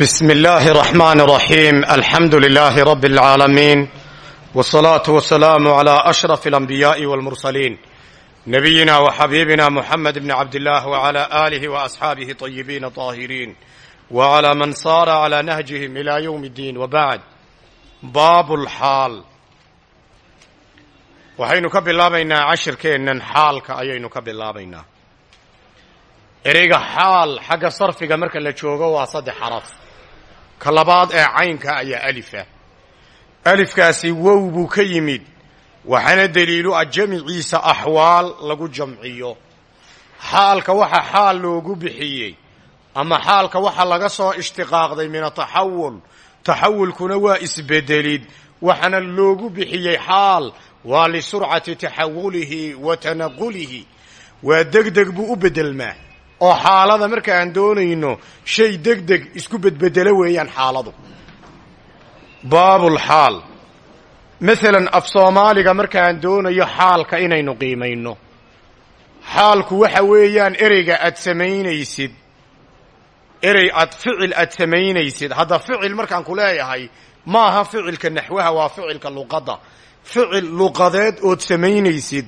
بسم الله الرحمن الرحيم الحمد لله رب العالمين والصلاة والسلام على أشرف الأنبياء والمرسلين نبينا وحبيبنا محمد بن عبد الله وعلى آله وأصحابه طيبين طاهرين وعلى من صار على نهجهم إلى يوم الدين وبعد باب الحال waxaynu ka bilaabaynaa cashirkeennan xaalka ayaynu ka bilaabaynaa ereyga xaal xagga sarfiga marka la joogo waa saddex xaraf ka labaad ee caynka ayaa alifa alifkaasi wow buu ka yimid waxaana deliilu ah jamiciisa axwaal lagu jamciyo. Xaalka waxa xaal loogu bixiyey ama xaalka waxa laga soo ishtiqaaqday min ataxawul. Taxawulkuna waa isbedelid waxaana loogu bixiyey xaal. Waa lisurcati taxawulihi wa tanaqulihi. Waa degdeg buu u bedelmaa oo xaalada marka aan doonayno shay degdeg isku bedbedelo weeyaan xaaladu. Baabulxaal masalan af soomaaliga markaan doonayo xaalka inaynu qiimayno. Xaalku waxa weeyaan ereyga aad samaynaysid. Erey aad ficil aad samaynaysid. Hadda ficil markaan ku leeyahay maaha ficilka naxwaha waa ficilka luqadda. Ficil luqadeed ood samaynaysid.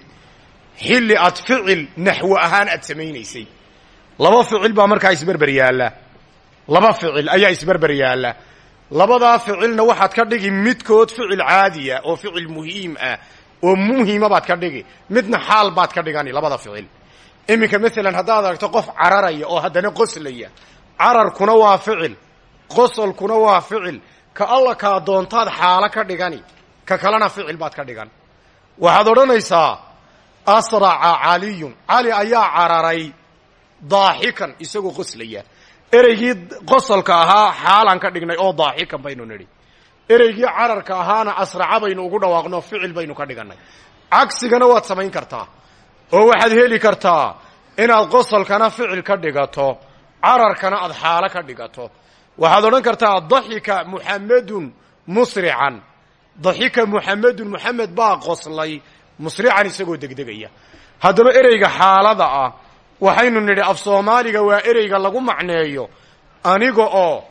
Xilli aad ficil naxwo ahaan aad samaynaysay laba ficil baa markaa isberber yaalla. Laba ficil ayaa isberber yaalla. Labadaa ficilna waxaad ka dhigi midkood ficil caadiya oo ficil muhiim ah oo muhima baad ka dhigi. Midna xaal baad ka dhigani labada ficil. Iminka maalan haddaad aragto qof cararaya oo haddana qoslaya. Cararkuna waa ficil. Qosolkuna waa ficil. Ka alla kaa doontaad xaalo ka dhigani. Ka kalena ficil baad ka dhigan. Waxaad odhanaysaa asraca caliyun. Cali ayaa cararay daaxikan isagoo qoslaya. Ereygii qosolka ahaa xaalaan ka dhignay oo daaxikan baynu nidhi. Ereygii cararka ahaana asraca baynu ugu dhawaaqno ficil baynu ka dhigannay. Cagsigana waad samayn kartaa. Oo waxaad heli kartaa inaad qosolkana ficil ka dhigato cararkana aad xaalo ka dhigato. Waxaad odhan kartaa daxika muxamedun musrican. Daxika muxamedun muxamed baa qoslay musrican isagoo degdegaya. Haddaba ereyga xaalada ah waxaynu nidhi af soomaaliga waa ereyga lagu macneeyo. Aniga oo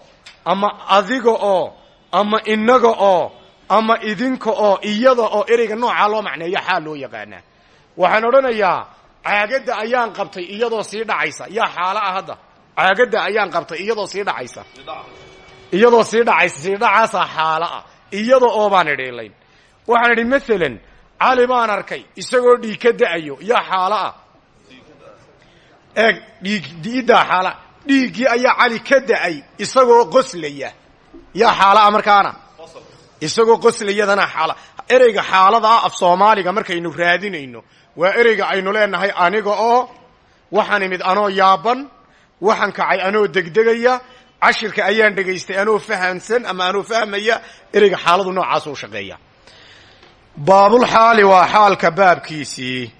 ama adiga oo ama inaga oo ama idinka oo iyada oo ereyga noocaa loo macneeyo xaal loo yaqaanaa waxaan odhanayaa caagadda ayaan qabtay iyadoo sii dhacaysa. Yaa xaalo ah hadda. Caagadda ayaan qabtay iyadoo sii dhacaysa. Iyadoo sii dhacaysa sii dhacaasaa xaalo ah. Iyada oo baan idhiilayn waxaan idhi maalan cali baan arkay isagoo dhiig ka da'ayo. Yaa xaalo ah eeg dhiig diiddaa xaala. Dhiiggii ayaa cali ka da'ay isagoo qoslaya. Yaa xaala ah markaana. Isagoo qoslayadana xaala. Ereyga xaalada ah af soomaaliga markaynu raadinayno waa ereyga aynu leenahay aniga oo waxaan imid anoo yaaban waxaan kacay anoo degdegaya cashirka ayaan dhegaystay anoo fahamsan ama anoo fahmaya ereyga xaaladu noocaasuu shaqeeya. Baabulxaali waa xaalka baabkiisii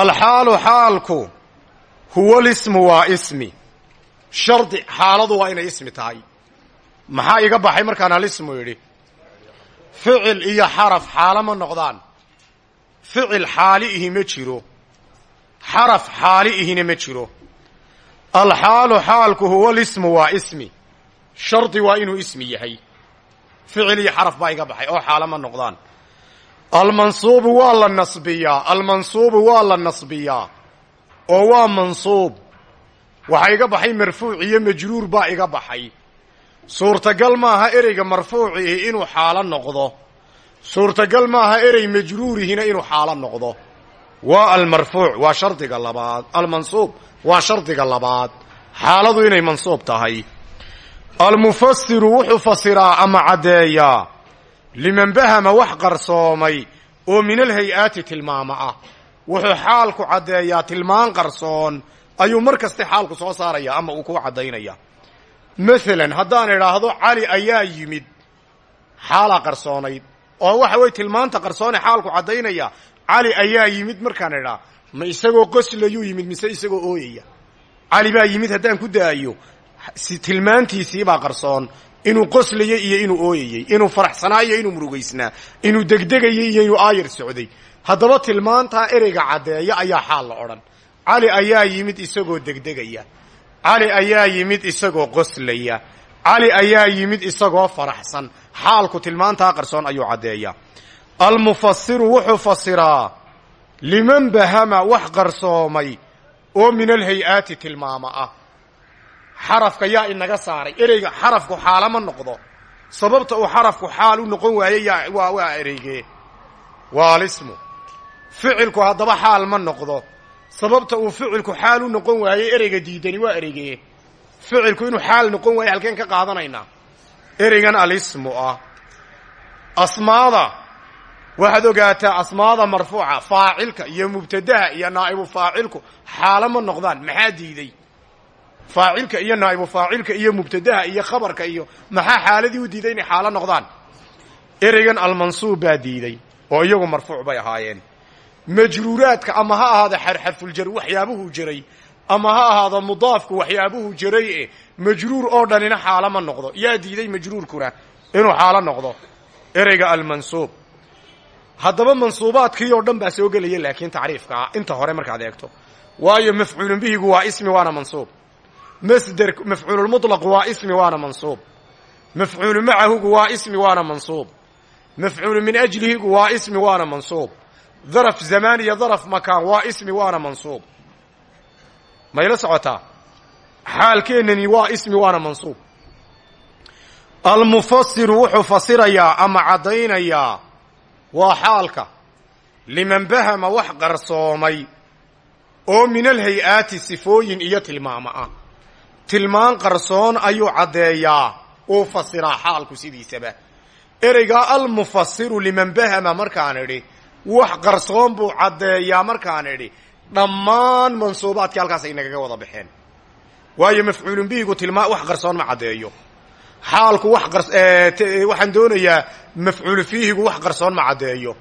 alxaalu xaalku huwa lismu waa ismi. Shardi xaaladu waa inay ismi tahay. Maxaa iga baxay markaan alismu yidhi? Ficil iyo xaraf xaalo ma noqdaan. Ficil xaali ihi ma jiro. Xaraf xaali ma jiro. Alxaalu xaalku huwa lismu waa ismi. Shardi waa inuu ismi yahay. Ficil iyo xaraf baa iga baxay oo xaalo ma noqdaan almansuubu waa la nasbiyaa. Almansuubu waa la nasbiyaa. Oo waa mansuub. Waxaa iga baxay marfuuc iyo majruur baa iga baxay. Suurtagal maaha ereyga marfuucihi inuu xaalo noqdo. Suurtagal maaha erey majruurihina inuu xaalo noqdo. Waa almarfuuc waa shardiga labaad. Almansuub waa shardiga labaad. Xaaladu inay mansuub tahay. Almufasiru wuxuu fasiraa ama caddeeyaa liman bahama wax qarsoomay oo min alhay-aati tilmaamo ah. Wuxuu xaalku caddeeyaa tilmaan qarsoon ayuu mar kaste xaalku soo saaraya ama uu ku caddaynaya maalan haddaan idhaahdo cali ayaa yimid xaalaa qarsoonayd oo waxa weye tilmaanta qarsoone xaalku caddaynaya cali ayaa yimid markaan idhaa ma isagoo qoslayuu yimid mise isagoo ooyaya? Cali baa yimid haddaan ku daayo. Tilmaantiisiibaa qarsoon inuu qoslayey iyo inuu ooyayey inuu faraxsanaa iyo inuu murugaysnaa inuu degdegayey iyo inuu aayar socday. Haddaba tilmaantaa ereyga caddeeya ayaa xaal la odhan. Cali ayaa yimid isagoo degdegaya. Cali ayaa yimid isagoo qoslaya. Cali ayaa yimid isagoo faraxsan. Xaalku tilmaantaa qarsoon ayuu caddeeyaa. Almufasiru wuxuu fasiraa liman bahama wax qarsoomay oo min alhay-aati tilmaama ah xarafka yaa inaga saaray. Ereyga xarafku xaala ma noqdo. Sababta uu xarafku xaal u noqon waaye yaa waa waa ereygee waa alismu ficilku haddaba xaal ma noqdo. Sababta uu ficilku xaal u noqon waayey ereyga diidani waa ereygee ficilku inuu xaal noqon waayo halkeen ka qaadanaynaa ereygan alismu ah. Asmaada. Waxaad ogaataa asmaada marfuuca faacilka iyo mubtadaha iyo naa'ibu faacilku xaalo ma noqdaan maxaa diiday faacilka iyo naa'ibu faacilka iyo mubtadaha iyo khabarka iyo maxaa xaaladii u diiday inay xaalo noqdaan? Ereygan almansuub baa diiday oo iyagu marfuuc bay ahaayeen. Majruuraadka ama ha ahaada xarxarfuljar waxyaabuhuu jiray ama ha ahaado mudaafku waxyaabuhuu jiray e majruur oo dhanina xaalo ma noqdo. Yaa diiday majruurkuna inuu xaalo noqdo ereyga almansuub haddaba mansuubaadkii oo dhan baa soo gelaya laakiin tacriifkaa inta hore markaad eegto waayo mafcuulun bihigu waa ismi waana mansuub masder mafcuululmutlaq waa ismi waana mansuub. Mafcuulu macahugu waa ismi waana mansuub. Mafcuulu min ajlihigu waa ismi waana mansuub. Daraf zamaan iyo daraf makaan waa ismi waana mansuub. Mayla socotaa xaalkeennani waa ismi waana mansuub. Almufasiru wuxuu fasirayaa ama caddaynayaa waa xaalka. Liman bahama wax qarsoomay oo min alhay-aati sifooyin iyo tilmaamo ah tilmaan qarsoon ayuu caddeeyaa. Uu fasiraa xaalku sidiisaba. Ereygaa almufasiru liman bahama markaan idhi wax qarsoon buu caddeeyaa markaan idhi dhammaan mansuubaadkii halkaasay nagaga wada baxeen. Waayo mafcuulun bihigu tilmaa wax qarsoon ma caddeeyo. Xaalku wax waxaan doonayaa mafcuulu fiihigu wax qarsoon ma caddeeyo.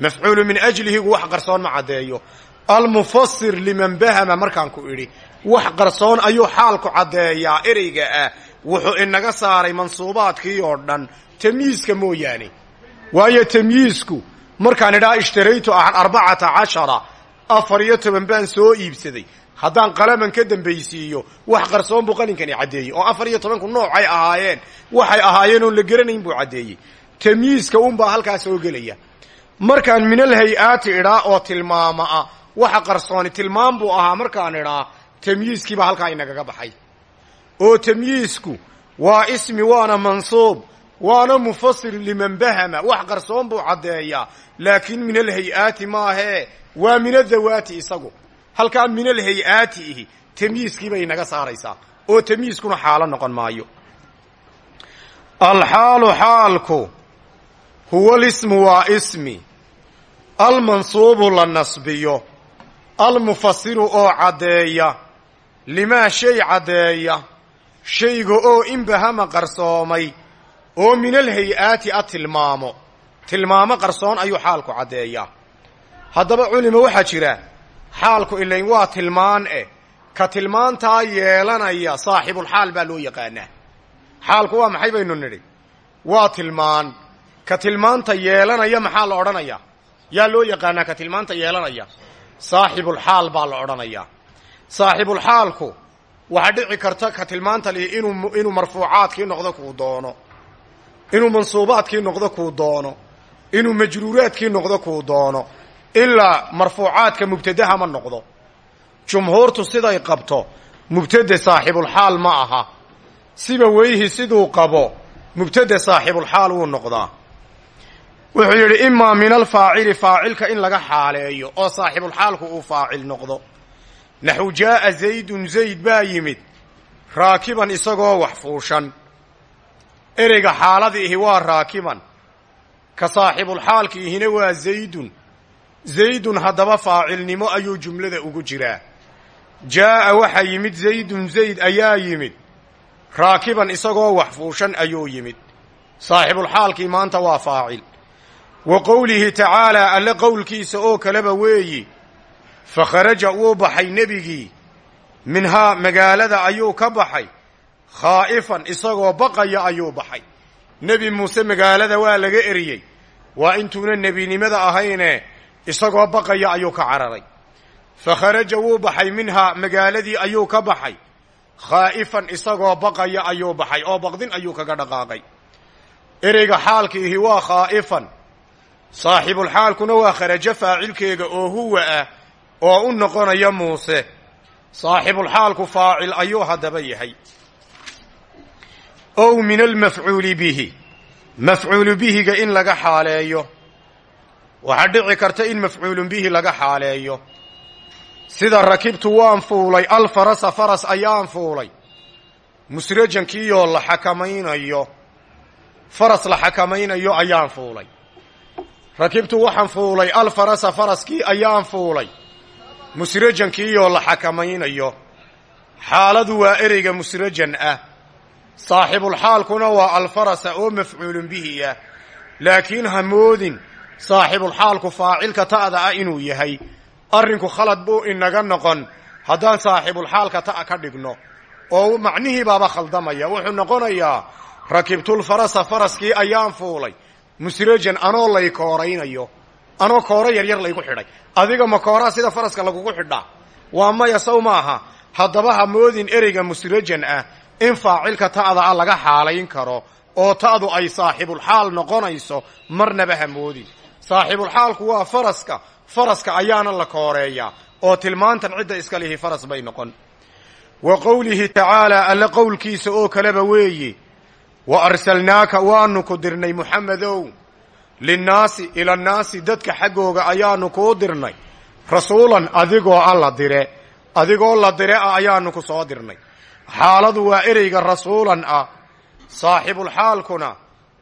Mafcuulu min ajlihigu wax qarsoon ma caddeeyo. Almufasir liman bahama markaan ku idhi wax qarsoon ayuu xaalku caddeeyaa ereyga ah. Wuxuu inaga saaray mansuubaadkii oo dhan tamyiiska mooyaane. Waayo tamyiisku markaan idhaa ishtaraytu arbacata cashara afar iyo toban baan soo iibsaday. Haddaan qalaman ka dambaysiiyo wax qarsoon buu qalinkani caddeeyey oo afar iyo tobanku noocay ahaayeen. Waxay ahaayeen oon la geranayn buu caddeeyey. Tamyiiska unbaa halkaa soo gelaya. Markaan minal hay'aati idhaa oo tilmaama ah waxa qarsooni tilmaam buu ahaa markaan idhaa tamyiiskiibaa halkaa inagaga baxay. Oo tamyiisku waa ismi waana mansuub waana mufasir liman bahama. Wax qarsoon buu caddeeyaa laakiin min alhay-aati maahee waa min adawaati isagu. Halkaa min alhay-aati ihi tamyiiskii bay naga saaraysaa. Oo tamyiiskuna xaalo noqon maayo. Alxaalu xaalku huwa lismu waa ismi. Almansuubu la nasbiyo. Almufasiru oo caddeeya limaa shay caddeeya shayga oo inbahama qarsoomay. Oo min alhay-aati a tilmaamo. Tilmaamo qarsoon ayuu xaalku caddeeyaa haddaba culimo waxaa jira. Xaalku ilayn waa tilmaan eh. Ka tilmaantaa yeelanaya saaxibulxaal baa loo yaqaanaa. Xaalku waa maxay baynu nidhi? Waa tilmaan. Ka tilmaanta yeelanaya maxaa la odhanayaa yaa loo yaqaanaa ka tilmaanta yeelanaya? Saaxibulxaal baa la odhanayaa saaxibulxaalku waxaa dhici karta ka tilmaanta li inuu inuu marfuucaadkii noqdo kuu doono inuu mansuubaadkii noqdo kuu doono inuu majruuraadkii noqdo kuu doono ilaa marfuucaadka mubtadaha ma noqdo. Jumhuurtu siday qabto mubtade saaxibulxaal ma aha. Siba weyhi siduu qabo mubtade saaxibulxaal wuu noqdaa. Wuxuu yidhi imaa min alfaacili faacilka in laga xaaleeyo oo saaxibulxaalku uu faacil noqdo naxu jaaa zaydun zayd baa yimid. Raakiban isagoo wax fuushan. Ereyga xaaladiihi waa raakiban. Ka saaxibulxaalkiihina waa zaydun. Zaydun haddaba faacilnimo ayuu jumlada ugu jiraa. Jaa'a waxaa yimid zaydun zayd ayaa yimid. Raakiban isagoo wax fuushan ayuu yimid. Saaxibulxaalkii maanta waa faacil. Wa qowlihi tacaalaa alle qowlkiisa oo kaleba weeyi fa kharaja wuu baxay nebigii. Minhaa magaalada ayuu ka baxay. Khaa'ifan isagoo baqaya ayuu baxay. Nebi muuse magaalada waa laga eriyey. Waa intuuna nebinimada ahayne isagoo baqaya ayuu ka cararay. Fa kharaja wuu baxay. Minhaa magaaladii ayuu ka baxay. Khaa'ifan isagoo baqaya ayuu baxay oo baqdin ayuu kaga dhaqaaqay. Ereyga xaalkiihi waa khaa'ifan. Saaxibulxaalkuna waa kharajo faacilkeega oo huwa ah oo u noqonaya muuse. Saaxibulxaalku faacil ayuu haddaba yahay. Ow min almafcuuli bihi. Mafcuulu bihiga in laga xaaleeyo. Waxaa dhici karta in mafcuulun bihi laga xaaleeyo. Sida rakibtu waan fuulay alfarasa faras ayaan fuulay. Musrajankiiyoo la xakamaynayo. Faras la xakamaynayo ayaan fuulay. Rakibtu waxaan fuulay alfarasa faraskii ayaan fuulay musrajankiiyoo la xakamaynayo xaaladu waa ereyga musrajan ah. Saaxibulxaalkuna waa alfarasa oo mafcuulun bihi ah laakiin ha moodin saaxibulxaalku faacilka ta'da ah inuu yahay. Arrinku khalad buu inaga noqon. Haddaan saaxibulxaalka ta' ka dhigno oo macnihii baaba khaldamaya wuxuu noqonayaa rakibtulfarasa faraskii ayaan fuulay. Musrajan anoo lay kooraynayo anoo kooro yaryar laygu xidhay. Adiga ma kooraa sida faraska lagugu xidhaa waa maya saw maaha. Haddaba ha moodin ereyga musrajan ah in faacilka ta'da ah laga xaalayn karo oo ta'du ay saaxibulxaal noqonayso marnaba ha moodin. Saaxibulxaalku waa faraska. Faraska ayaana la kooreeyaa oo tilmaantan cidda iska lihi faras bay noqon. Wa qowlihi tacaalaa alle qowlkiisa oo kaleba weeye wa arsalnaaka waanu ku dirnay muxamedow linnaasi ilannaasi dadka xaggooga ayaanu kuu dirnay. Rasuulan adigoo a la dire. Adigoo la dire ah ayaanu ku soo dirnay. Xaaladu waa ereyga rasuulan ah. Saaxibulxaalkuna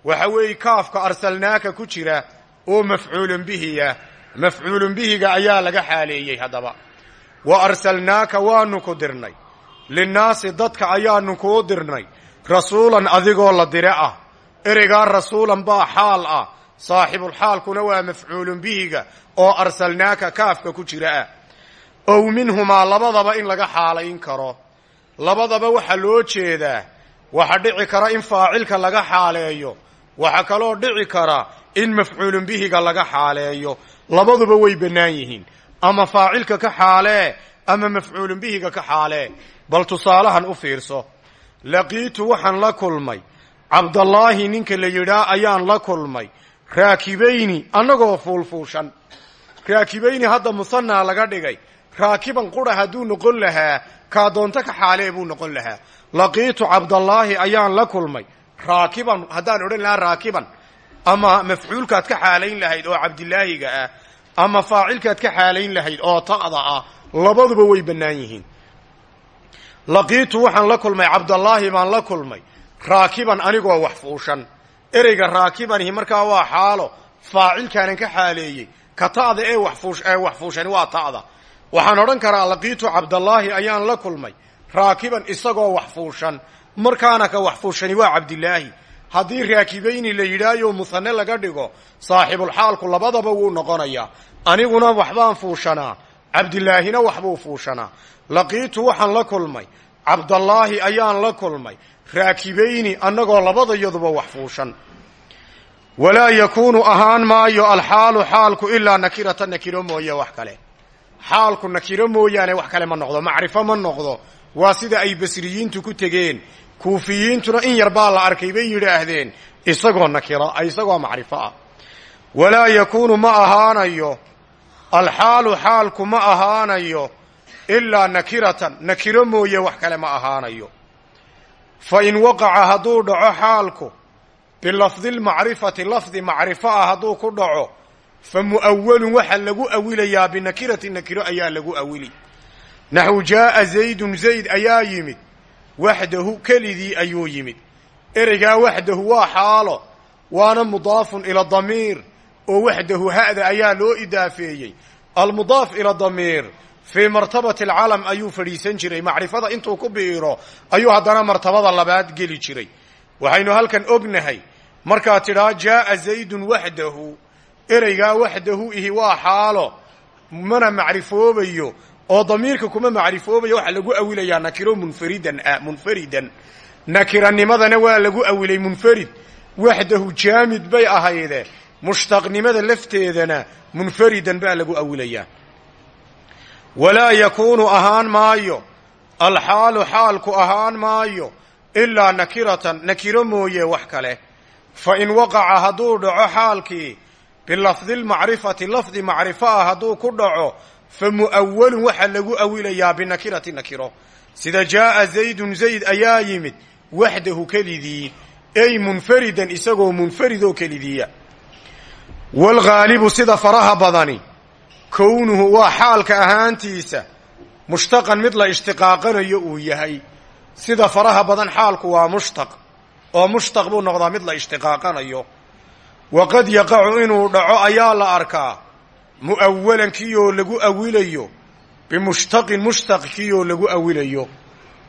waxa weeye kaafka arsalnaaka ku jira oo mafcuulun bihiya mafcuulun bihiga ayaa laga xaaleeyey haddaba. Wa arsalnaaka waanu ku dirnay. Linnaasi dadka ayaanu kuu dirnay. Rasuulan adigoo la dire ah. Ereygaa rasuulan baa xaal ah saaxibulxaalkuna waa mafcuulun bihiga oo arsalnaaka kaafka ku jira ah. Ow minhumaa labadaba in laga xaalayn karo. Labadaba waxaa loo jeedaa waxa dhici kara in faacilka laga xaaleeyo waxa kaloo dhici kara in mafcuulun bihiga laga xaaleeyo. Labaduba way bannaan yihiin. Ama faacilka ka xaalee ama mafcuulun bihiga ka xaalee. Bal tusaalahan u fiirso. Laqiitu waxaan la kulmay. Cabdallaahi ninka la yidhaa ayaan la kulmay raakibayni annagoo fuulfuushan. Raakibayni hadda musanaa laga dhigay. Raakiban qura hadduu noqon lahaa kaa doonto ka xaalee buu noqon lahaa. Laqiitu cabdallaahi ayaan la kulmay. Raakiban haddaan odhan lahaa raakiban. Ama mafcuulkaad ka xaalayn lahayd oo cabdilaahiga ah ama faacilkaad ka xaalayn lahayd oo ta'da ah labaduba way bannaan yihiin. Laqiitu waxaan la kulmay cabdallaahi baan la kulmay. Raakiban anigoo wax fuushan ereyga raakibanihi markaa waa xaalo faacilkaanan ka xaaleeyey ka ta'da ee wax fuushani waa ta'da. Waxaan odhan karaa laqiitu cabdallaahi ayaan la kulmay raakiban isagoo wax fuushan markaana ka wax fuushani waa cabdilaahi haddii raakibayni la yidhaayo musane laga dhigo saaxibulxaalku labadaba wuu noqonayaa. Aniguna waxbaan fuushanaa cabdilaahina waxbuu fuushanaa. Laqiitu waxaan la kulmay cabdallaahi ayaan la kulmay raakibayni annagoo labadayaduba wax fuushan. Walaa yakuunu ahaan maayo alxaalu xaalku ilaa nakirata nakiro mooye wax kale. Xaalku nakiro mooyaane wax kale ma noqdo macrifo ma noqdo. Waa sida ay basriyiintu ku tegeen kuufiyiintuna in yar baa la arkay bay yidhaahdeen isagoo nakira isagoo macrifo ah. Walaa yakuunu ma ahaanayo alxaalu xaalku ma ahaanayo ilaa nakiratan nakiro mooye wax kale ma ahaanayo fa in waqaca hadduu dhaco xaalku bilafdi lmacrifati lafdi macrifo ah hadduu ku dhaco fa mu'awalun waxaa lagu awilayaa binakirati nakiro ayaa lagu awili. Naxwu jaaa zaydun zayd ayaa yimid. Waxdahu kelidii ayuu yimid. Ereygaa waxdahu waa xaalo waana mudaafun ila damiir oo waxdahu ha'da ayaa loo idaafeeyey. Almudaaf ila damiir fii martabati alcalam ayuu fadhiisan jiray macrifada intuu ku biiro ayuu haddana martabada labaad geli jiray waxaynu halkan ognahay markaad tidhaa jaaa zaydun waxdahu ereygaa waxdahu ihi waa xaalo mana macrifoobayo oo damiirka kuma macrifoobayo waxaa lagu awilayaa nakiro munfaridan ah munfaridan nakiranimadana waa lagu awilay munfarid waxdahu jaamid bay ahayde mushtaqnimada lafteedana munfaridan baa lagu awilayaa walaa yakuunu ahaan maayo. Alxaalu xaalku ahaan maayo. Ilaa nakiratan nakiro mooye wax kale. Fa in waqaca hadduu dhaco xaalkii bilafdi lmacrifati lafdi macrifo ah hadduu ku dhaco fa mu'awalun waxaa lagu awilayaa binakirati nakiro. Sida jaa'a zaydun zayd ayaa yimid waxdahu kelidii. Ay munfaridan isagoo munfarid oo kelidiiya waalghaalibu sida faraha badani kownuhu waa xaalka ahaantiisa. Mushtaqan mid la ishtiqaaqanayo uu yahay. Sida faraha badan xaalku waa mushtaq. Oo mushtaq buu noqdaa mid la ishtiqaaqanayo. Waqad yaqacu inuu dhaco ayaa la arkaa. Mu'awalan kiioo lagu awilayo. Bimushtaqin mushtaq kiioo lagu awilayo.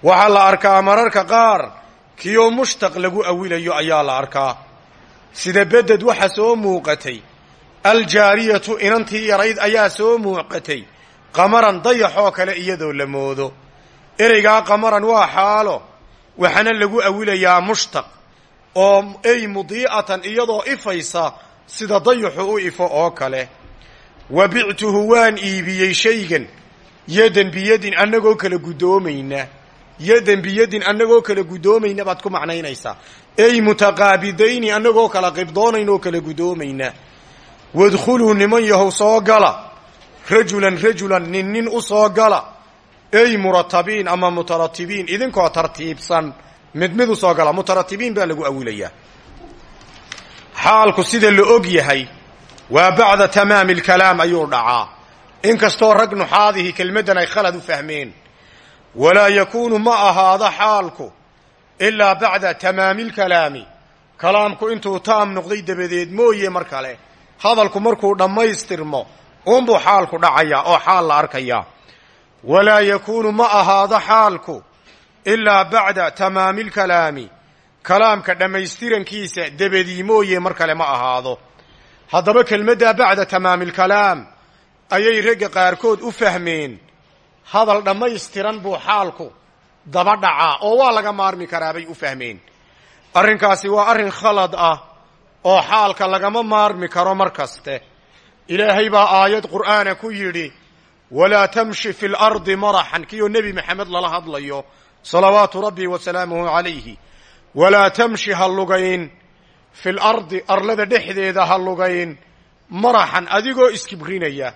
Waxaa la arkaa mararka qaar kiioo mushtaq lagu awilayo ayaa la arkaa. Sida beded waxa soo muuqatay aljaariyatu inantii yarayd ayaa soo muuqatay. Qamaran dayaxoo kale iyadoo la moodo. Ereygaa qamaran waa xaalo waxaana lagu awilayaa mushtaq oo ay mudiicatan iyadoo ifaysa sida dayaxu u ifo oo kale. Wa bictuhu waan iibiyey shaygan yadan biyadin annagoo kala guddoomayna yadan biyadin annagoo kala guddoomayna baad ku macnaynaysaa. Ay mutaqaabidayni annagoo kala qibdoonayn oo kala guddoomayna wadkhuluu niman yahow soo gala rajulan rajulan nin nin u soo gala ay muratabiin ama mutaratibiin idinkoo tartiibsan mid mid u soo gala mutaratibiin baa lagu awilayaa xaalku sida la og yahay waa bacda tamaami alkalaam ayuu dhacaa inkastoo rag nuxaadihi kelmaddan ay khalad u fahmeen walaa yakuunu ma ahaado xaalku ilaa bacda tamaami alkalaami kalaamku intuu taam noqday dabadeed mooye mar kale hadalku markuu dhammaystirmo uunbuu xaalku dhacayaa oo xaal la arkayaa. Walaa yakuunu ma ahaado xaalku ilaa bacda tamaami alkalaami kalaamka dhammaystirankiisa debadii mooye mar kale ma ahaado. Haddaba kelmaddaa bacda tamaami alkalaam ayay ragga qaarkood u fahmeen. Hadal dhammaystiran buu xaalku daba dhacaa oo waa laga maarmi karaa bay u fahmeen. Arrinkaasi waa arrin khalad ah oo xaalka lagama maarmi karo mar kaste. Ilaahay baa aayad qur'aana ku yidhi walaa tamshi fi lardi maraxan kiyoo nebi maxamed lala hadlayo salawaatu rabbi wa salaamuhu calayhi. Walaa tamshi ha lugayn fi lardi arlada dhexdeeda ha lugayn maraxan adigoo iskibrinaya.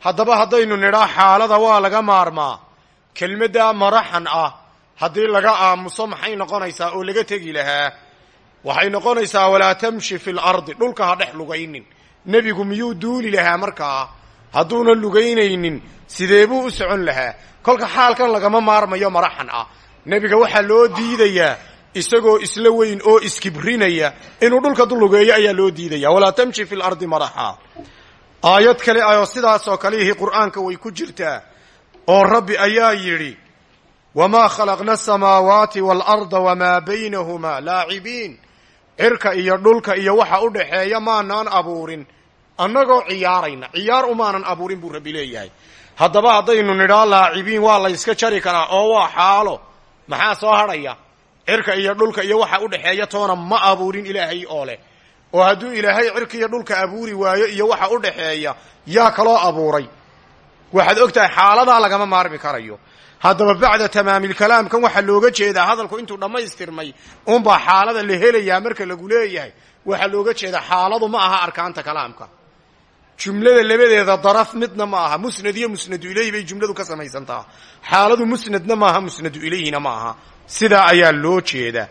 Haddaba haddaynu nidhaa xaalada waa laga maarmaa. Kelmaddaa maraxan ah haddii laga aamuso maxay noqonaysaa oo laga tegi lahaa waxay noqonaysaa walaa tamshi fi lardi dhulka ha dhex lugaynin. Nebigu miyuu duuli lahaa markaa? Hadduuna lugaynaynin sidee buu u socon lahaa? Kolka xaalkan lagama maarmayo maraxan ah. Nebiga waxaa loo diidayaa isagoo isla weyn oo iskibrinaya inuu dhulka lugeeyo ayaa loo diidaya walaa tamshi fi lardi maraxa. Aayad kale ayoo sidaasoo kalihii qur'aanka way ku jirtaa oo rabbi ayaa yidhi wamaa khalaqna asamaawaati waalarda wamaa baynahumaa laacibiin cirka iyo dhulka iyo waxa u dhaxeeya maanaan abuurin. Annagoo ciyaarayna ciyaar umaanan abuurin buu rabbi leeyahay. Haddaba haddaynu nidhaa laacibiin waa layska jari karaa oo waa xaalo. Maxaa soo hadhaya? Cirka iyo dhulka iyo waxa u dhexeeya toona ma abuurin ilaahay oo leh. Oo hadduu ilaahay cirka iyo dhulka abuuri waayo iyo waxa u dhaxeeya yaa kaloo abuuray. Waxaad og tahay xaaladaa lagama maarmi karayo haddaba bacda tamaamilkalaamkan waxaa looga jeedaa hadalku intuu dhammaystirmay unbaa xaalada la helayaa marka lagu leeyahay. Waxaa looga jeedaa xaaladu ma aha arkaanta kalaamka. Jumlada labadeeda daraf midna ma aha. Musnad iyo musnadu ilayhi bay jumladu ka samaysantaa. Xaaladu musnadna maaha musnadu ilayhina ma aha. Sidaa ayaa loo jeedaa.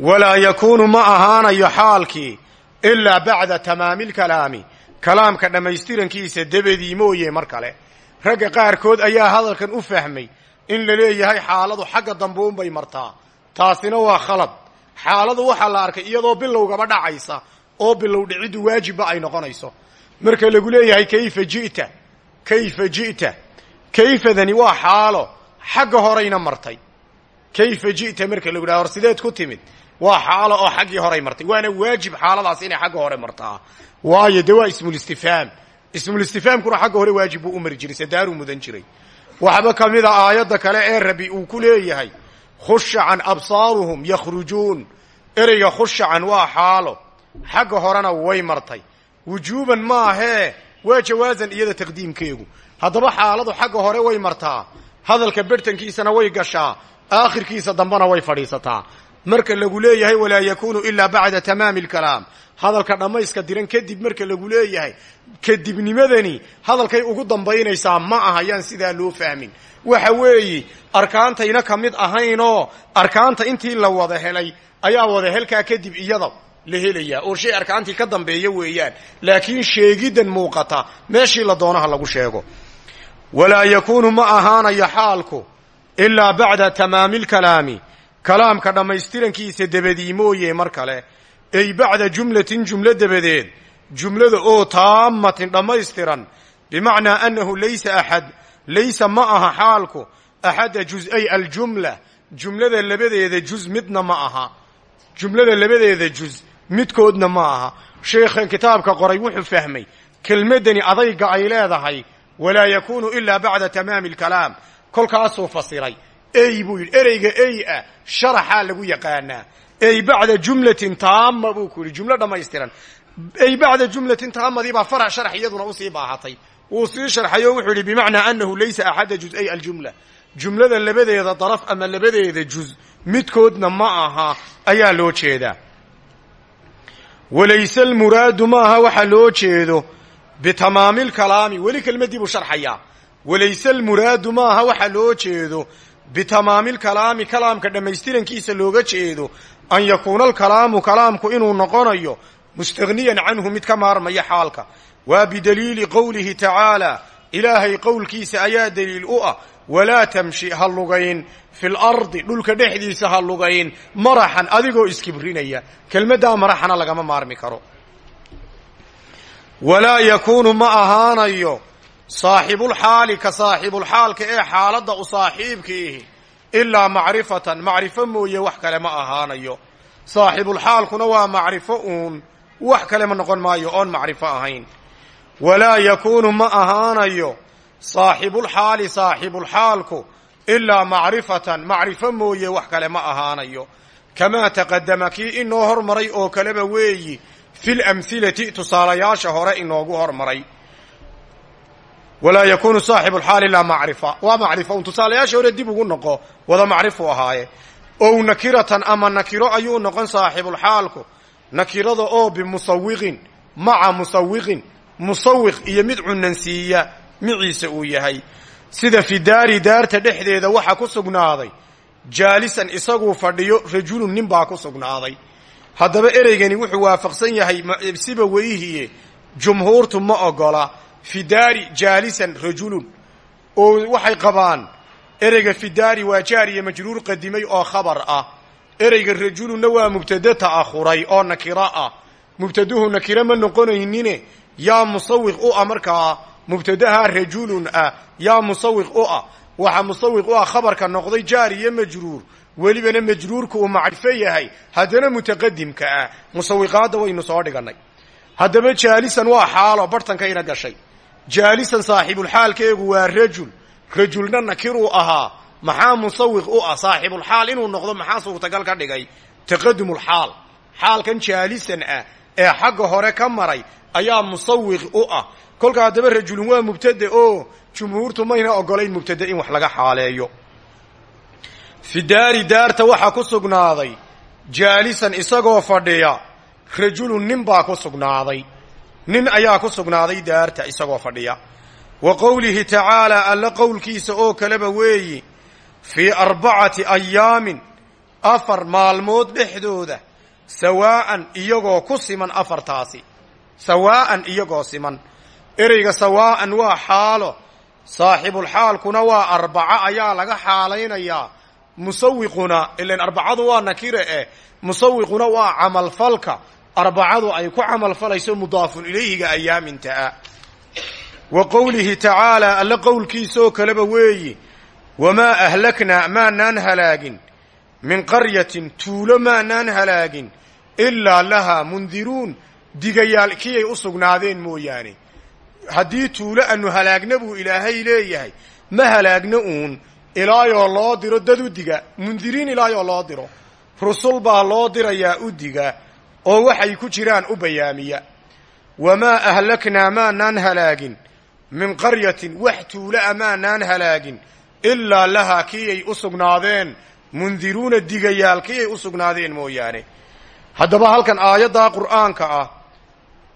Walaa yakuunu ma ahaanayo xaalkii ilaa bacda tamaami lkalaami kalaamka dhammaystirankiisa dabadii mooye mar kale ragga qaarkood ayaa hadalkan u fahmay in la leeyahay xaaladu xagga dambuunbay martaa. Taasina waa khalad. Xaaladu waxaa la arkay iyadoo bilowgaba dhacaysa oo bilow dhiciddu waajibba ay noqonayso. Marka lagu leeyahay kayfa ji'ta? Kayfa ji'ta? Kayfadani waa xaalo. Xagga horayna martay. Kayfa ji'ta? Marka lagu dhaha hor sideed ku timid. Waa xaalo oo xaggii horay martay. Waana waajib xaaladaas inay xagga hore martaa. Waayo de waa ismulistifhaam ismulistifhaamkuna xagga hore waajib buu u mari jiray sadaaruu mudan jiray. Waxba ka mida aayadda kale ee rabi uu ku leeyahay khushacan absaaruhum yakhrujuun. Ereyga khushacan waa xaalo. Xagga horena way martay. Wujuuban maahee waa jawaazan iyada taqdiimkeegu. Haddaba xaaladu xagga hore way martaa. Hadalka bertankiisana way gashaa. Aakhirkiisa dambena way fadhiisataa. Marka lagu leeyahay walaa yakunu ilaa bacda tamaami alkalaam hadalka dhammayska diran kadib marka lagu leeyahay kadibnimadani hadalkay ugu dambaynaysaa ma aha yaan sidaa loo fahmin. Waxa weeyi arkaantayna ka mid ahaynoo arkaanta intii la wada helay ayaa wada helkaa kadib iyada la helayaa oo shay arkaantii ka dambeeya weeyaan laakiin sheegiddan muuqata meeshii la doonaha lagu sheego. Walaa yakuunu ma ahaanayo xaalku ilaa bacda tamaami lkalaami kalaamka dhammaystirankiisa dabadii mooye mar kale ay bacda jumlatin jumlo dabadeed jumlada oo taamatin dhammaystiran bimacnaa annahu laysa axad laysa ma aha xaalku axadda juz-ay aljumla jumlada labadeeda juz midna ma aha jumlada labadeeda juz midkoodna ma aha. Sheekhan kitaabka qoray wuxuu fahmay kelmaddani adayga ay leedahay walaa yakuunu ilaa bacda tamaami alkalaam kolkaasuu fasiray ey buu yidhi ereyga ey ah sharaxaa lagu yaqaanaa ey bacda jumlatin taama buu ku yidhi jumlo dhammaystiran ey bacda jumlatin taamadii baa farax sharax iyaduna u sii baahatay wuu sii sharxay oo wuxuu yidhi bimacnaa anahu laysa axada juz-ay aljumla jumlada labadeeda daraf ama labadeeda juz midkoodna ma aha ayaa loo jeedaa walayse almuraadu maaha waxa loo jeedo bitamaami lkalaami weli kelmaddii buu sharxayaa walayse almuraadu maaha waxa loo jeedo bitamaami lkalaami kalaamka dhammaystirankiisa looga jeedo an yakuuna alkalaamu kalaamku inuu noqonayo mustaghniyan canhu mid ka maarmaya xaalka. Waa bidaliili qowlihi tacaala ilaahay qowlkiisa ayaa daliil u ah walaa tamshi ha lugayn fi lardi dhulka dhexdiisa ha lugayn maraxan adigoo iskibrinaya kelmaddaa maraxana lagama maarmi karo. Walaa yakuunu ma ahaanayo saaxibulxaali ka saaxibulxaalka ee xaaladda u saaxiibkiihi ilaa macrifatan. Macrifo mooye wax kale ma ahaanayo. Saaxibulxaalkuna waa macrifo uun. Wax kale ma noqon maayo oon macrifo ahayn. Walaa yakuunu ma ahaanayo. Saaxibulxaali saaxibulxaalku ilaa macrifatan. Macrifo mooye wax kale ma ahaanayo. Kamaa taqadama kii inoo hormaray oo kaleba weeyi fil amhilati tusaalayaasha hore inoogu hormaray walaa yakuunu saaxibu lxaal ilaa macrifa. Waa macrifa un tusaalayaasha hore dib ugu noqo wada macrifu ahaaye. Ow nakiratan ama nakiro ayuu noqon saaxibulxaalku nakirada oo bimusawiqin maca musawiqin musawiq iyo mid cunansiiya miciisa uu yahay. Sida fi daari daarta dhexdeeda waxa ku sugnaaday. Jaalisan isaguu fadhiyo rajulun nin ku sugnaaday. Haddaba ereygani wuxuu waafaqsan yahay siba weyhiye jumhuurtu ma ogola fidaari jaalisan rajulun oo waxay qabaan ereyga fidaari waa jaar iyo majruur qadimay oo khabar ah. Ereyga rajulunna waa mubtade ta'akhuray oo nakiro ah. Mubtaduhu nakiro ma noqonaynine? Yaa musawiq u ah markaa mubtadaha rajulun ah yaa musawiq u ah. Waxa musawiq u ah khabarka noqday jaar iyo majruur. Welibana majruurku uu macrifo yahay haddana mutaqadimka ah. Musawiqaadda waynu soo dhigannay. Haddaba jaalisan waa xaalo barhtankayna gashay jaalisan saaxibulxaalkeegu waa rajul. Rajulna nakiruu ahaa. Maxaa musawiq u ah saaxibulxaal inuu noqdo maxaa suurtagal ka dhigay? Taqadumulxaal xaalkan jaalisan ah ee xagga hore ka maray ayaa musawiq u ah. Kolka haddaba rajulun waa mubtade oo jumhuurtu mayna ogolayn mubtade in wax laga xaaleeyo. Fi daari daarta waxaa ku sugnaaday. Jaalisan isagoo fadhiya. Rajulun nin baa ku sugnaaday nin ayaa ku sugnaaday daarta isagoo fadhiya. Wa qowlihi tacaalaa alla qowlkiisa oo kaleba weeyi fii arbacati ayaamin afar maalmood dhexdooda sawaa'an iyagoo ku siman afartaasi sawaa'an iyagoo siman. Ereyga sawaa'an waa xaalo saaxibulxaalkuna waa arbaco ayaa laga xaalaynayaa. Musawiquna ilan arbacadu waa nakire eh musawiquna waa camalfalka arbacadu ay ku camalfalayso mudaafun ilayhiga ayaamintaa wa qowlihi tacaalaa alla qowlkiisaoo kaleba weeyi wamaa ahlaknaa maanaan halaagin. Min qaryatin tuulo maanaan halaagin. Ilaa lahaa mundiruun. Digayaal kiyay u sugnaadeen mooyaane. Haddii tuulo anu halaagna buu ilaahay leeyahay ma halaagna uun. Ilaayoo loo diro dad u diga. Mundiriin ilaayoo loo diro. Rusul baa loo dirayaa u diga oo waxay ku jiraan u bayaamiya. Wamaa ahlaknaa maanaan halaagin. Min qaryatin wax tuula a maanaan halaagin. Ilaa lahaa kii ay u sugnaadeen. Mundiruuna digayaal kii ay u sugnaadeen mooyaane. Haddaba halkan aayaddaa qur'aanka ah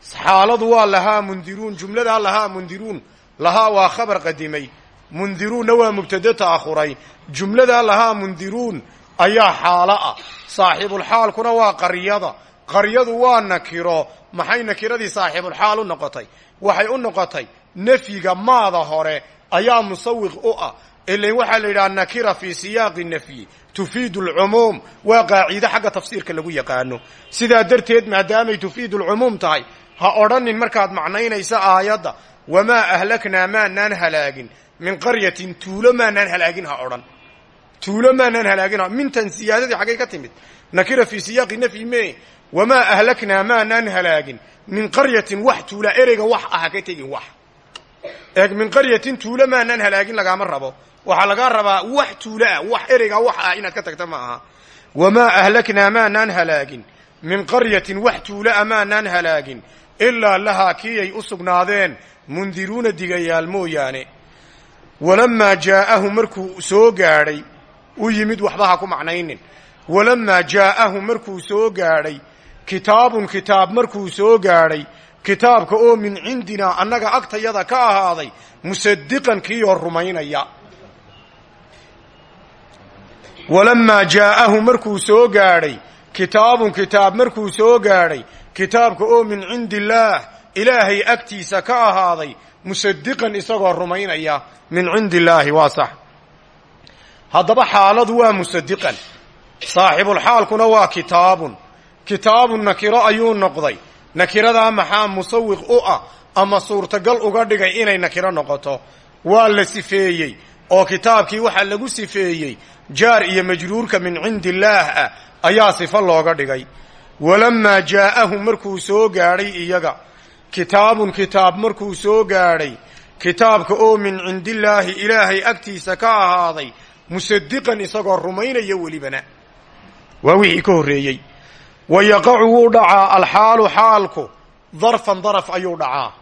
xaaladu waa lahaa mundiruun jumladaa lahaa mundiruun. Lahaa waa khabar qadimay. Mundiruunna waa mubtade ta'akhuray. Jumladaa lahaa mundiruun ayaa xaalo ah. Saaxibulxaalkuna waa qaryada qaryadu waa nakiro maxay nakiradii saaxibulxaal u noqotay? Waxay u noqotay nafyiga maada hore ayaa musawiq u ah. Ilan waxaa la yidhaha nakira fii siyaaqi nafyi tufiidu alcumuum waa qaaciide xagga tafsiirka lagu yaqaano. Sidaa darteed maadaamay tufiidu alcumuum tahay ha odhanin markaad macnaynaysa aayadda wamaa ahlaknaa maanaan halaagin min qaryatin tuulo maanaan halaagin ha odhan. Tuulo maanaan halaagin mintan siyaadadii xaggay ka timid. Nakira fii siyaaqi nafyi me wamaa ahlaknaa maanaan halaagin min qaryatin wax tuula ereyga wax ah ha ka tegin wax eeg min qaryatin tuulo maanaan halaagin lagaama rabo waxaa lagaa rabaa wax tuulo ah wax ereyga wax ah inaad ka tagta ma aha wamaa ahlaknaa maanaan halaagin min qaryatin wax tuuloa maanaan halaagin ilaa lahaa kii ay u sugnaadeen mundiruuna digayaal mooyaane walamaa jaa'ahu markuu soo gaadhay u yimid waxba ha ku macnaynin walamaa jaa'ahu markuu soo gaadhay kitaabun kitaab markuu soo gaadhay kitaabka oo min cindinaa annaga agtayada ka ahaaday musadiqan kiiyoo rumaynaya. Walamaa jaa'ahu markuu soo gaadhay kitaabun kitaab markuu soo gaadhay kitaabka oo min cindi illaah ilaahay agtiisa ka ahaaday musadiqan isagoo rumaynaya min cindi illaahi waa sax. Haddaba xaaladu waa musadiqan saaxibulxaalkuna waa kitaabun kitaabun nakiro ayuu noqday. Nakiradaa maxaa musawiq u ah ama suurtagal uga dhigay inay nakiro noqoto? Waa la sifeeyey. Oo kitaabkii waxaa lagu sifeeyey jaar iyo majruurka min cindi illaah ah ayaa sifo looga dhigay. Walamaa jaa'ahu markuu soo gaadhay iyaga. Kitaabun kitaab markuu soo gaadhay kitaabka oo min cindillaahi ilaahay agtiisa ka ahaaday musadiqan isagoo rumaynaya welibana. Waa wixii ka horreeyey wa yaqacu wuu dhacaa alxaalu xaalku darfan daraf ayuu dhacaa.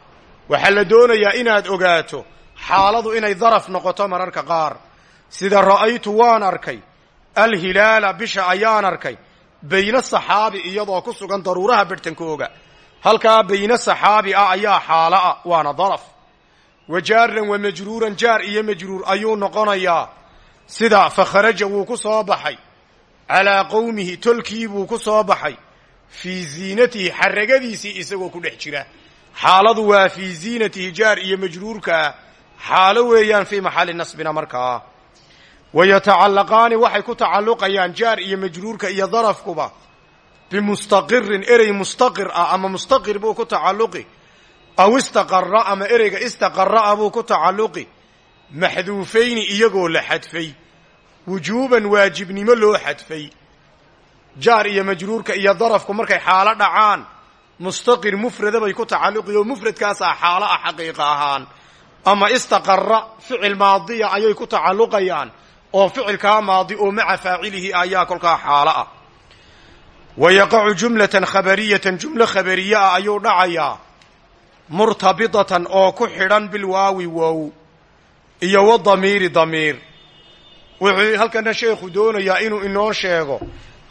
Waxaa la doonayaa inaad ogaato xaaladu inay daraf noqoto mararka qaar. Sida ra'aytu waan arkay alhilaala bisha ayaan arkay bayna saxaabi iyadoo ku sugan daruuraha barhtankooga halkaa bayna saxaabi ah ayaa xaalo ah waana daraf. Wa jaaran wa majruuran jaar iyo majruur ayuu noqonayaa. Sida fakharaja wuu ku soo baxay calaa qowmihi tolkii buu ku soo baxay. Fii ziinatihi xaragadiisii isagoo ku dhex jira. Xaaladu waa fii ziinatihi jaar iyo majruurkaa xaalo weeyaan fii maxalli nasbina markaa wa yatacallaqaani waxay ku tacalluqayaan jaar iyo majruurka iyo darafkuba. Bimustaqirin erey mustaqir ah ama mustaqir buu ku tacalluqi. Aw istaqara ama ereyga istaqara'a buu ku tacalluqi. Maxduufayni iyagoo la xadfay wujuuban waajibnimo loo xadfay. Jaar iyo majruurka iyo darafku markay xaalo dhacaan mustaqir mufrada bay ku tacalluqi oo mufradkaasaa xaalo ah xaqiiqa ahaan. Ama istaqara ficil maadiya ayay ku tacalluqayaan oo ficilkaa maadi oo maca faacilihi ayaa kolkaa xaalo ah. Wa yaqacu jumlatan khabariyatan jumlo khabariye ah ayuu dhacayaa murtabitatan oo ku xidhan bilwaawi wow iyo wa damiiri damiir wuxuu halkana sheekhu doonayaa inuu inoo sheego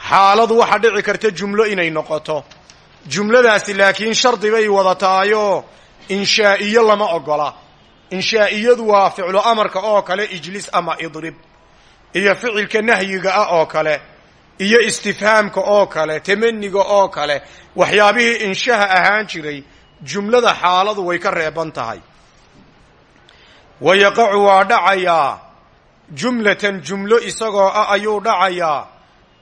xaaladu waxaa dhici karta jumlo inay noqoto. Jumladaasi laakiin shardi bay wadataayoo inshaa'iyo lama ogola. Inshaa'iyadu waa ficlu amarka oo kale ijlis ama idrib. Iyo ficilka nahyiga ah oo kale iyo istifhaamka oo kale tamaniga oo kale waxyaabihii inshaha ahaan jiray jumlada xaaladu way ka reeban tahay. Wa yaqacu jumlatan jumlo isagoo ah ayuu dhacayaa.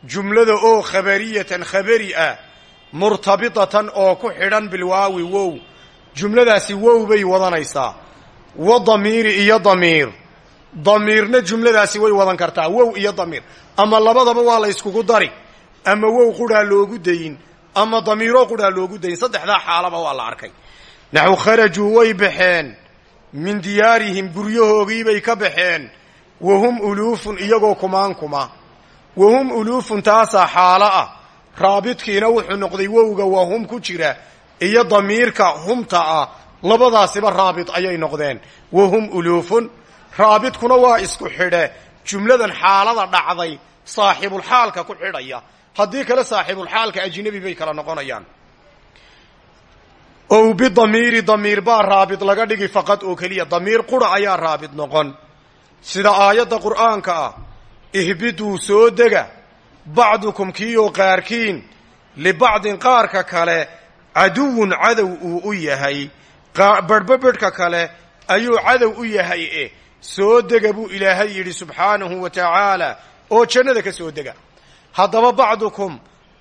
Jumlada oo khabariyatan khabari ah murtabitatan oo ku xidhan bilwaawi wow. Jumladaasi wow bay wadanaysaa. Wa damiiri iyo damiir. Damiirna jumladaasi way wadan kartaa wow iyo damiir. Ama labadaba waa la yskugu dari. Ama wow qudhaa loogu dayin ama damiiro qudhaa loogu dayin saddexdaa xaalaba waa la arkay. Naxu kharajuu way baxeen. Min diyaarihim guryahoogiibay ka baxeen wahum uluufun iyagoo kumaan kuma wahum uluufun taasaa xaalo ah raabidkiina wuxuu noqday wowga wahum ku jira iyo damiirka humta ah labadaasiba raabit ayay noqdeen wahum uluufun raabidkuna waa isku xidhe jumladan xaalada dhacday saaxibulxaalka ku xidhaya haddii kale saaxibulxaalka ajnabi bay kala noqonayaan ow bidamiiri damiir baa raabid laga dhigi faqad oo keliya damiir qura ayaa raabid noqon sida aayadda qur'aanka ah ihbiduu soo dega bacdukum kiioo qaarkiin libacdin qaarka kale caduwun cadow uu u yahay barhbabedhka kale ayuu cadow u yahay e soo dega buu ilaahay yidhi subxaanahu wa tacaala oo jannada ka soo dega. Haddaba bacdukum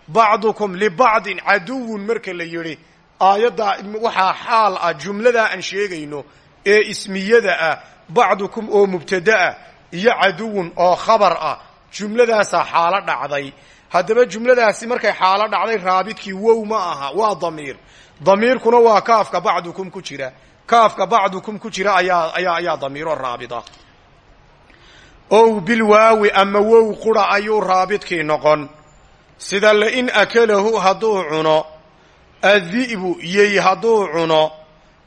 bacdukum libacdin caduwun marka la yidhi aayaddaa waxaa xaal ah jumladaa aan sheegayno ee ismiyada ah bacdukum oo mubtada ah iyo caduwun oo khabar ah. Jumladaasaa xaalo dhacday. Haddaba jumladaasi markay xaalo dhacday raabidkii wow ma aha waa damiir. Damiirkuna waa kaafka bacdukum ku jira. Kaafka bacdukum ku jira ayaa ayaa ayaa damiiro raabida ow bilwaawi ama wow qura ayuu raabidkii noqon. Sida lain akalahu hadduu cuno addi'bu yey hadduu cuno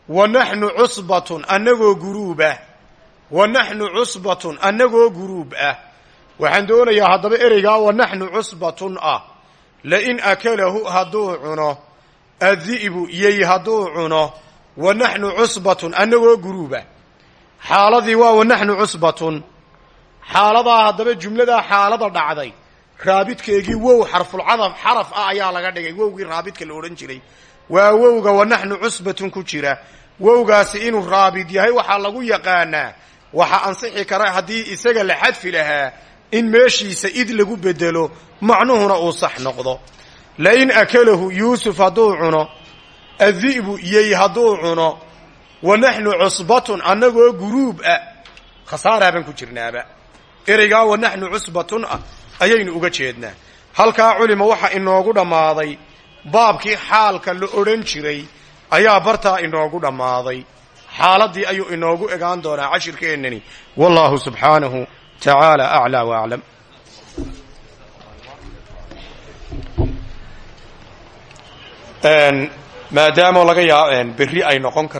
wa naxnu cusbatun annagoo guruub ah wa naxnu cusbatun annagoo guruub ah. Waxaan doonayaa haddaba ereygaa wa naxnu cusbatun ah. Lain akalahu hadduu cuno. Addi'bu yey hadduu cuno. Wa naxnu cusbatun annagoo guruuba xaaladii waa wa naxnu cusbatun xaaladaa haddaba jumladaa xaalada dhacday. Raabidkeegii wow xarfulcadaf xaraf ah ayaa laga dhigay. Wowgii raabidka la odhan jiray. Waa wowga wa naxnu cusbatun ku jira. Wowgaasi inuu raabid yahay waxaa lagu yaqaanaa waxaa ansixi kara haddii isaga la xadfi lahaa in meeshiisa id lagu bedelo macnuhuna uu sax noqdo. Lain akalahu yuusuf hadduu cuno addi'bu yey hadduu cuno wa naxnu cusbatun annagoo guruub ah khasaaraa baan ku jirnaaba. Ereygaa wa naxnu cusbatun ah ayaynu uga jeednaa. Halkaa culima waxa inoogu dhammaaday baabkii xaalka la odhan jiray ayaa bartaa inoogu dhammaaday xaaladii ayuu inoogu egaan doonaa cashirkeennani wallahu subxaanahu tacaala aclaa wa aclam maadaamo laga yaa berri ay noqon karto